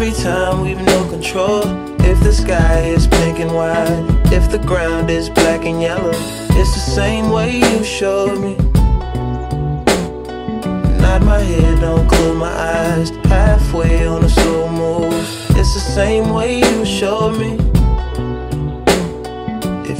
every time we've no control. If the sky is pink and white, if the ground is black and yellow, it's the same way you showed me. Nod my head, don't close my eyes. Halfway on a slow move, it's the same way you showed me.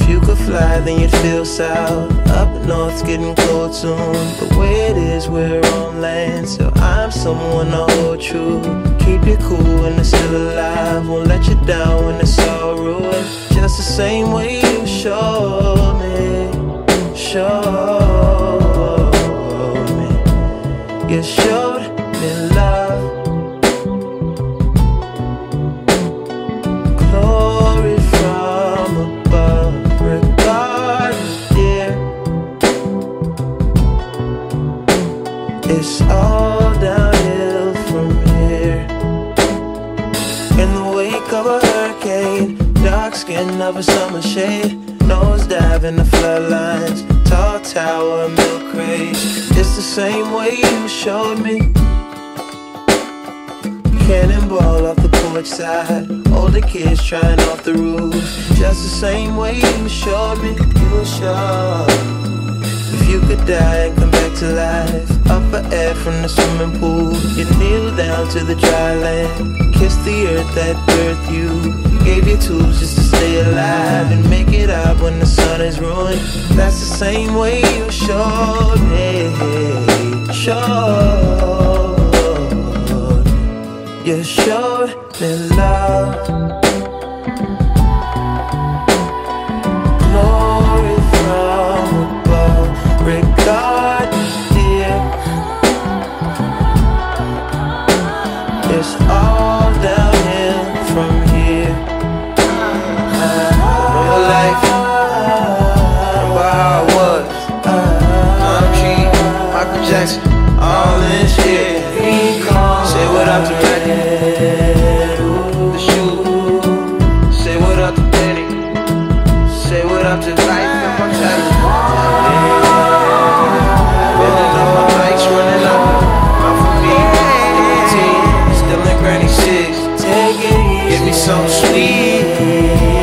You could fly, then you'd feel south. Up north's getting cold soon. The way it is, we're on land, so I'm someone to hold true. Keep you cool when it's still alive. Won't let you down when it's all ruined. Just the same way you dark skin of a summer shade, nose dive in the floodlines, tall tower, milk crate. It's the same way you showed me. Cannonball off the porch side, older kids trying off the roof. Just the same way you showed me. You were sure. If you could die and come back to life, up for air from the swimming pool, you kneel down to the dry land, kiss the earth that birthed you, gave you tools just to stay alive and make it out when the sun is ruined. That's the same way you showed me, showed, you showed me love. next, all in shit. Say what up to Reddit, the shoe. Say what up to Danny. Say what up to life. I'm trying Take it easy. Give me some sweet.